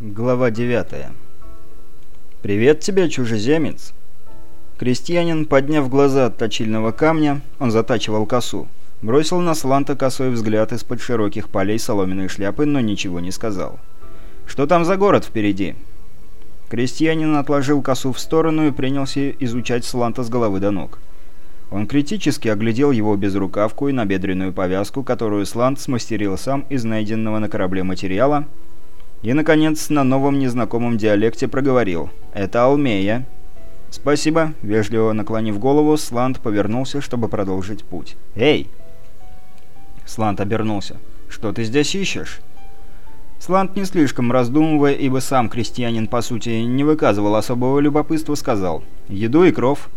Глава 9 «Привет тебе, чужеземец!» Крестьянин, подняв глаза от точильного камня, он затачивал косу, бросил на Сланта косой взгляд из-под широких полей соломенной шляпы, но ничего не сказал. «Что там за город впереди?» Крестьянин отложил косу в сторону и принялся изучать Сланта с головы до ног. Он критически оглядел его безрукавку и набедренную повязку, которую Слант смастерил сам из найденного на корабле материала, и, наконец, на новом незнакомом диалекте проговорил. «Это Алмея». «Спасибо», — вежливо наклонив голову, Сланд повернулся, чтобы продолжить путь. «Эй!» Сланд обернулся. «Что ты здесь ищешь?» Сланд, не слишком раздумывая, ибо сам крестьянин, по сути, не выказывал особого любопытства, сказал. «Еду и кров».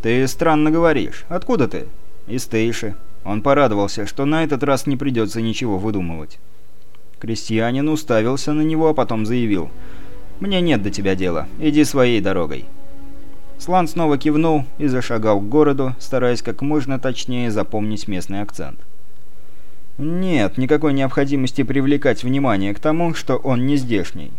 «Ты странно говоришь. Откуда ты?» «Из Тейши». Он порадовался, что на этот раз не придется ничего выдумывать. Крестьянин уставился на него, а потом заявил. «Мне нет до тебя дела. Иди своей дорогой». Слан снова кивнул и зашагал к городу, стараясь как можно точнее запомнить местный акцент. Нет никакой необходимости привлекать внимание к тому, что он не здешний.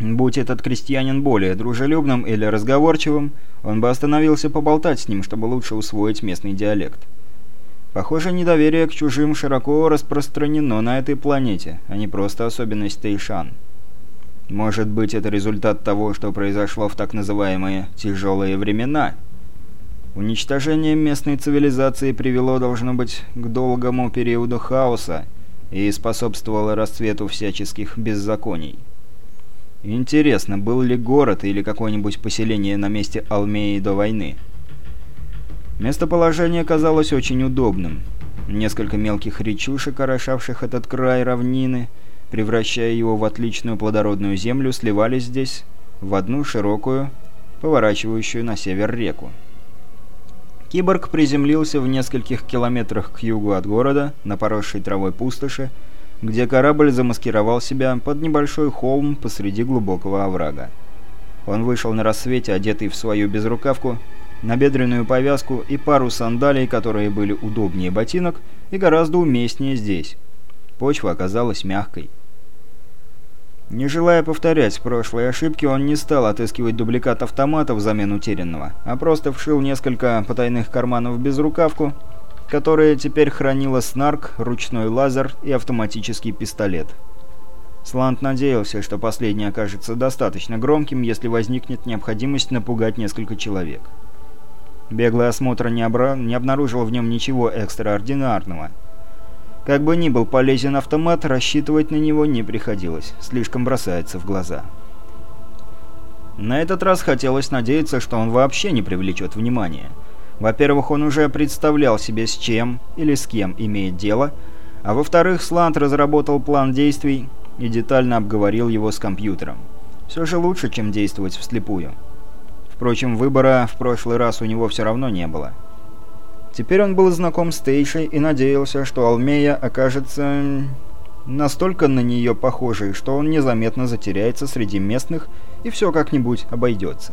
Будь этот крестьянин более дружелюбным или разговорчивым, он бы остановился поболтать с ним, чтобы лучше усвоить местный диалект. Похоже, недоверие к чужим широко распространено на этой планете, а не просто особенность Тейшан. Может быть, это результат того, что произошло в так называемые «тяжелые времена». Уничтожение местной цивилизации привело, должно быть, к долгому периоду хаоса и способствовало расцвету всяческих беззаконий. Интересно, был ли город или какое-нибудь поселение на месте Алмеи до войны? Местоположение казалось очень удобным. Несколько мелких речушек, орошавших этот край равнины, превращая его в отличную плодородную землю, сливались здесь в одну широкую, поворачивающую на север реку. Киборг приземлился в нескольких километрах к югу от города, на поросшей травой пустоши, где корабль замаскировал себя под небольшой холм посреди глубокого оврага. Он вышел на рассвете, одетый в свою безрукавку, набедренную повязку и пару сандалий, которые были удобнее ботинок и гораздо уместнее здесь. Почва оказалась мягкой. Не желая повторять прошлые ошибки, он не стал отыскивать дубликат автомата взамен утерянного, а просто вшил несколько потайных карманов без рукавку, которые теперь хранила снарк, ручной лазер и автоматический пистолет. Слант надеялся, что последний окажется достаточно громким, если возникнет необходимость напугать несколько человек. Беглый осмотр не, обра... не обнаружил в нем ничего экстраординарного. Как бы ни был полезен автомат, рассчитывать на него не приходилось, слишком бросается в глаза. На этот раз хотелось надеяться, что он вообще не привлечет внимания. Во-первых, он уже представлял себе, с чем или с кем имеет дело, а во-вторых, Слант разработал план действий и детально обговорил его с компьютером. Все же лучше, чем действовать вслепую. Впрочем, выбора в прошлый раз у него все равно не было. Теперь он был знаком с Тейшей и надеялся, что Алмея окажется настолько на нее похожей, что он незаметно затеряется среди местных и все как-нибудь обойдется.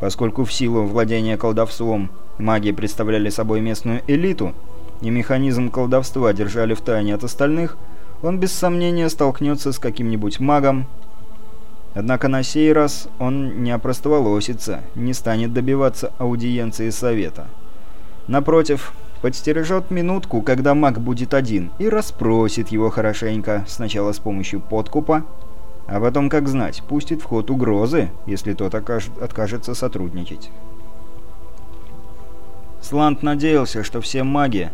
Поскольку в силу владения колдовством маги представляли собой местную элиту, и механизм колдовства держали в тайне от остальных, он без сомнения столкнется с каким-нибудь магом, Однако на сей раз он не опростоволосится, не станет добиваться аудиенции совета. Напротив, подстережет минутку, когда маг будет один, и расспросит его хорошенько, сначала с помощью подкупа, а потом, как знать, пустит в ход угрозы, если тот откажется сотрудничать. Сланд надеялся, что все маги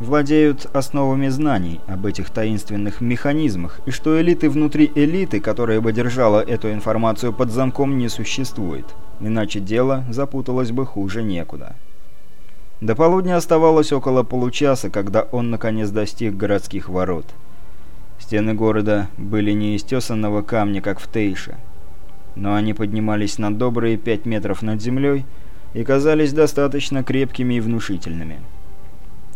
владеют основами знаний об этих таинственных механизмах, и что элиты внутри элиты, которая бы держала эту информацию под замком, не существует. Иначе дело запуталось бы хуже некуда. До полудня оставалось около получаса, когда он наконец достиг городских ворот. Стены города были не из тесанного камня, как в Тейше, но они поднимались на добрые пять метров над землей и казались достаточно крепкими и внушительными.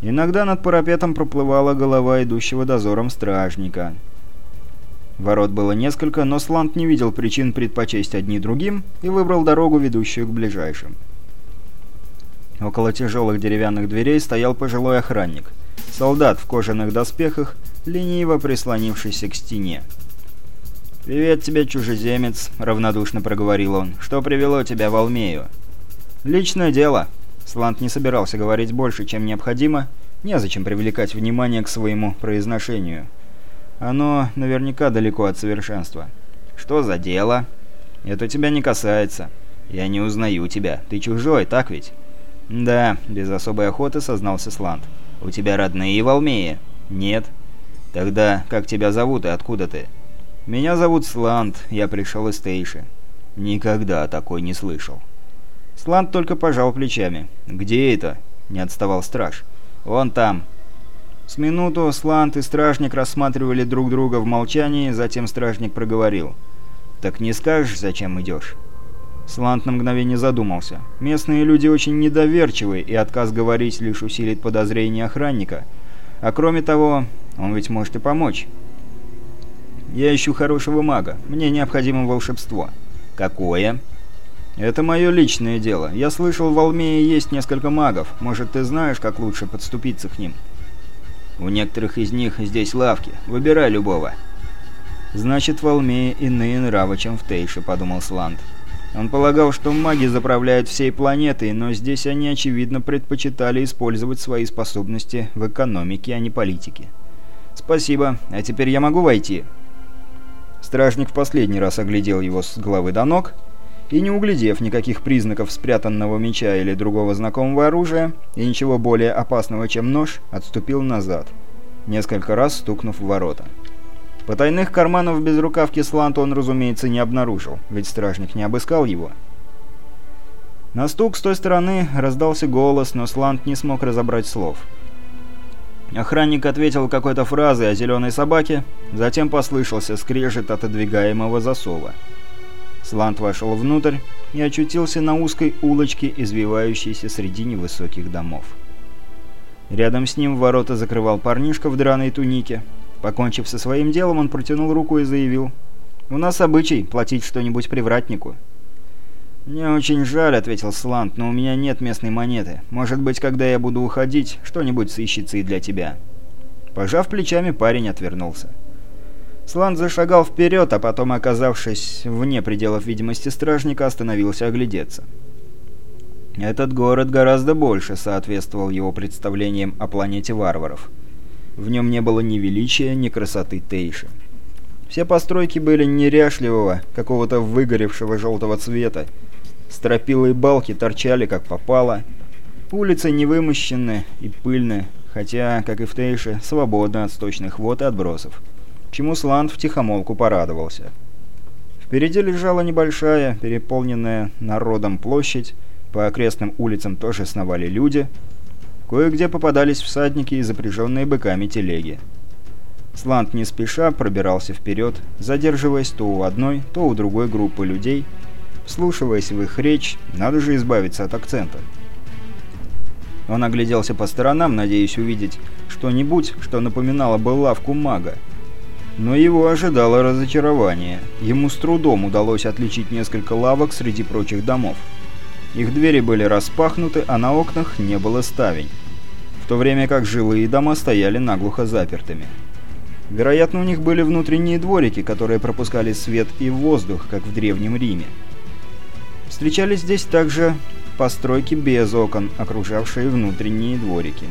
Иногда над парапетом проплывала голова идущего дозором стражника. Ворот было несколько, но Сланд не видел причин предпочесть одни другим и выбрал дорогу, ведущую к ближайшим. Около тяжелых деревянных дверей стоял пожилой охранник. Солдат в кожаных доспехах, лениво прислонившийся к стене. «Привет тебе, чужеземец», — равнодушно проговорил он. «Что привело тебя в Алмею?» «Личное дело». Слант не собирался говорить больше, чем необходимо. Незачем привлекать внимание к своему произношению. Оно наверняка далеко от совершенства. «Что за дело?» «Это тебя не касается. Я не узнаю тебя. Ты чужой, так ведь?» «Да», — без особой охоты сознался Слант. «У тебя родные в Алмее?» «Нет». «Тогда как тебя зовут и откуда ты?» «Меня зовут Слант. Я пришел из Тейши». «Никогда такой не слышал». Слант только пожал плечами. «Где это?» — не отставал страж. «Вон там». С минуту Слант и стражник рассматривали друг друга в молчании, затем стражник проговорил. «Так не скажешь, зачем идешь?» Слант на мгновение задумался. Местные люди очень недоверчивы, и отказ говорить лишь усилит подозрение охранника. А кроме того, он ведь может и помочь. «Я ищу хорошего мага. Мне необходимо волшебство». «Какое?» «Это мое личное дело. Я слышал, в Алмее есть несколько магов. Может, ты знаешь, как лучше подступиться к ним?» У некоторых из них здесь лавки. Выбирай любого». «Значит, в Алмее иные нравы, чем в Тейше», — подумал Сланд. Он полагал, что маги заправляют всей планетой, но здесь они, очевидно, предпочитали использовать свои способности в экономике, а не политике. «Спасибо. А теперь я могу войти?» Стражник в последний раз оглядел его с головы до ног и, не углядев никаких признаков спрятанного меча или другого знакомого оружия, и ничего более опасного, чем нож, отступил назад, несколько раз стукнув в ворота. Потайных карманов без рукавки Сланта он, разумеется, не обнаружил, ведь стражник не обыскал его. На стук с той стороны раздался голос, но Слант не смог разобрать слов. Охранник ответил какой-то фразой о зеленой собаке, затем послышался скрежет отодвигаемого засова. Вошел внутрь и очутился на узкой улочке, извивающейся среди невысоких домов. Рядом с ним ворота закрывал парнишка в драной тунике. Покончив со своим делом, он протянул руку и заявил. «У нас обычай платить что-нибудь привратнику». «Мне очень жаль», — ответил Слант, — «но у меня нет местной монеты. Может быть, когда я буду уходить, что-нибудь сыщется и для тебя». Пожав плечами, парень отвернулся. Слан зашагал вперед, а потом, оказавшись вне пределов видимости стражника, остановился оглядеться. Этот город гораздо больше соответствовал его представлениям о планете варваров. В нем не было ни величия, ни красоты Тейши. Все постройки были неряшливого, какого-то выгоревшего желтого цвета. Стропилы и балки торчали как попало. Улицы невымощены и пыльны, хотя, как и в Тейше, свободны от сточных вод и отбросов чему Сланд втихомолку порадовался. Впереди лежала небольшая, переполненная народом площадь, по окрестным улицам тоже сновали люди, кое-где попадались всадники и запряженные быками телеги. Сланд не спеша пробирался вперед, задерживаясь то у одной, то у другой группы людей, вслушиваясь в их речь, надо же избавиться от акцента. Он огляделся по сторонам, надеясь увидеть что-нибудь, что напоминало бы лавку мага, но его ожидало разочарование. Ему с трудом удалось отличить несколько лавок среди прочих домов. Их двери были распахнуты, а на окнах не было ставень, в то время как жилые дома стояли наглухо запертыми. Вероятно, у них были внутренние дворики, которые пропускали свет и воздух, как в Древнем Риме. Встречались здесь также постройки без окон, окружавшие внутренние дворики.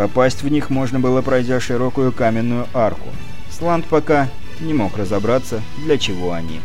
Попасть в них можно было, пройдя широкую каменную арку. Сланд пока не мог разобраться, для чего они.